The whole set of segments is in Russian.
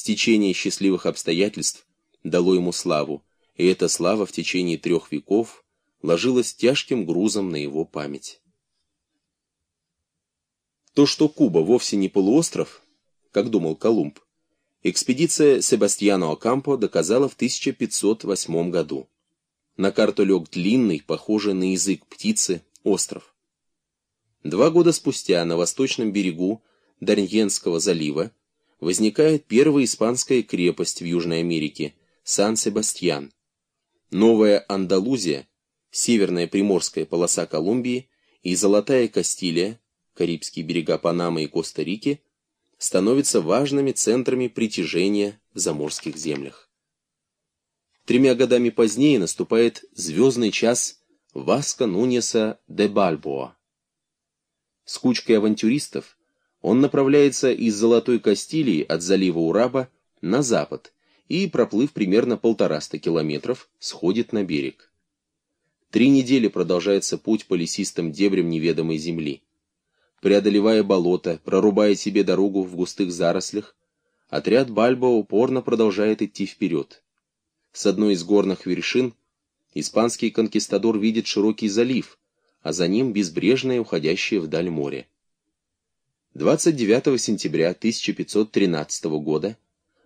Стечение счастливых обстоятельств дало ему славу, и эта слава в течение трех веков ложилась тяжким грузом на его память. То, что Куба вовсе не полуостров, как думал Колумб, экспедиция Себастьяно Окампо доказала в 1508 году. На карту лег длинный, похожий на язык птицы, остров. Два года спустя на восточном берегу Дарньенского залива возникает первая испанская крепость в Южной Америке – Сан-Себастьян. Новая Андалузия, северная приморская полоса Колумбии и Золотая Кастилия, Карибские берега Панамы и Коста-Рики, становятся важными центрами притяжения в заморских землях. Тремя годами позднее наступает звездный час Васка Нунеса де Бальбоа. С кучкой авантюристов он направляется из Золотой Кастилии от залива Ураба на запад и, проплыв примерно полтораста километров, сходит на берег. Три недели продолжается путь по лесистым дебрям неведомой земли. Преодолевая болото, прорубая себе дорогу в густых зарослях, отряд Бальбо упорно продолжает идти вперед. С одной из горных вершин испанский конкистадор видит широкий залив, а за ним безбрежное уходящее вдаль море. 29 сентября 1513 года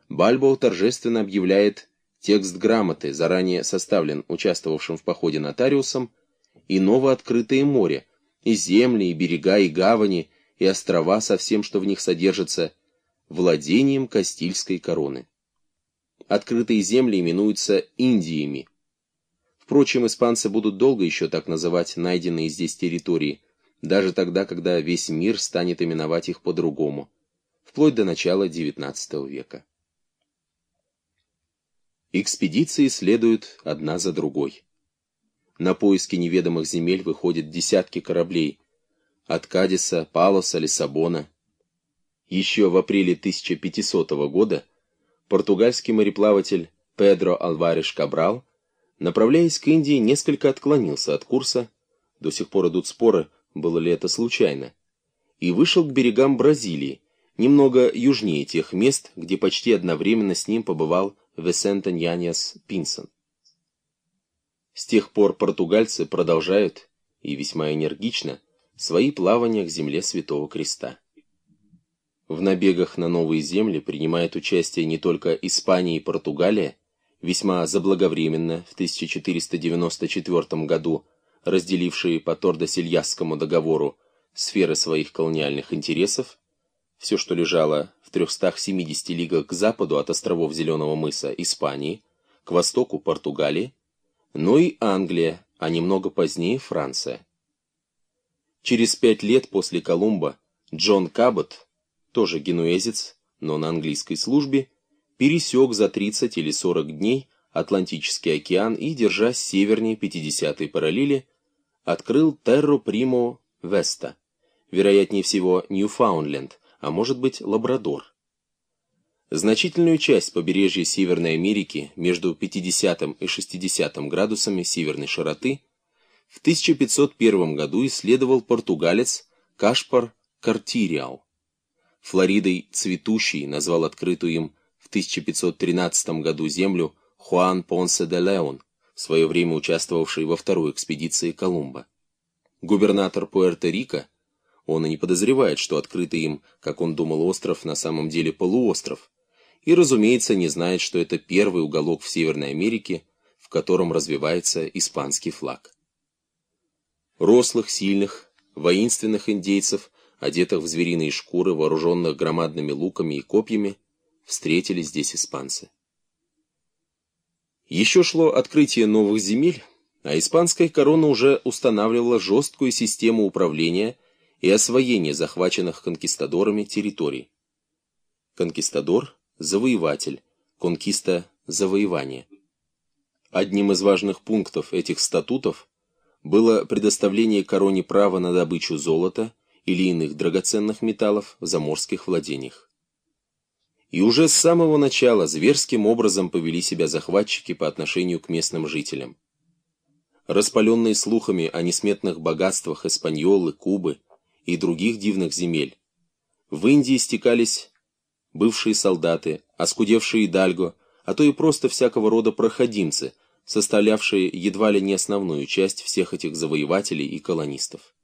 Бальбо торжественно объявляет текст грамоты, заранее составлен участвовавшим в походе нотариусом, и новооткрытое море, и земли, и берега, и гавани, и острова со всем, что в них содержится, владением Кастильской короны. Открытые земли именуются Индиями. Впрочем, испанцы будут долго еще так называть найденные здесь территории, даже тогда, когда весь мир станет именовать их по-другому, вплоть до начала XIX века. Экспедиции следуют одна за другой. На поиски неведомых земель выходят десятки кораблей от Кадиса, Палоса, Лиссабона. Еще в апреле 1500 года португальский мореплаватель Педро Алвареш Кабрал, направляясь к Индии, несколько отклонился от курса, до сих пор идут споры, было ли это случайно, и вышел к берегам Бразилии, немного южнее тех мест, где почти одновременно с ним побывал Весента Ньяньяс Пинсон. С тех пор португальцы продолжают, и весьма энергично, свои плавания к земле Святого Креста. В набегах на новые земли принимает участие не только Испания и Португалия, весьма заблаговременно в 1494 году разделившие по Тордо-Сильясскому договору сферы своих колониальных интересов, все, что лежало в 370 лигах к западу от островов Зеленого мыса Испании, к востоку Португалии, но и Англия, а немного позднее Франция. Через пять лет после Колумба Джон Кабот, тоже генуэзец, но на английской службе, пересек за 30 или 40 дней Атлантический океан и, держась севернее 50-й параллели, открыл Терру Примо Веста, вероятнее всего Ньюфаундленд, а может быть Лабрадор. Значительную часть побережья Северной Америки между 50 и 60 градусами северной широты в 1501 году исследовал португалец Кашпар Картириал. Флоридой цветущей назвал открытую им в 1513 году землю Хуан Понсе де Леон, в свое время участвовавший во второй экспедиции Колумба. Губернатор Пуэрто-Рико он и не подозревает, что открытый им, как он думал, остров на самом деле полуостров. И, разумеется, не знает, что это первый уголок в Северной Америке, в котором развивается испанский флаг. Рослых, сильных, воинственных индейцев, одетых в звериные шкуры, вооруженных громадными луками и копьями, встретили здесь испанцы. Еще шло открытие новых земель, а испанская корона уже устанавливала жесткую систему управления и освоение захваченных конкистадорами территорий. Конкистадор – завоеватель, конкиста – завоевание. Одним из важных пунктов этих статутов было предоставление короне права на добычу золота или иных драгоценных металлов в заморских владениях. И уже с самого начала зверским образом повели себя захватчики по отношению к местным жителям. Распаленные слухами о несметных богатствах Эспаньолы, Кубы, и других дивных земель. В Индии стекались бывшие солдаты, оскудевшие дальго, а то и просто всякого рода проходимцы, составлявшие едва ли не основную часть всех этих завоевателей и колонистов.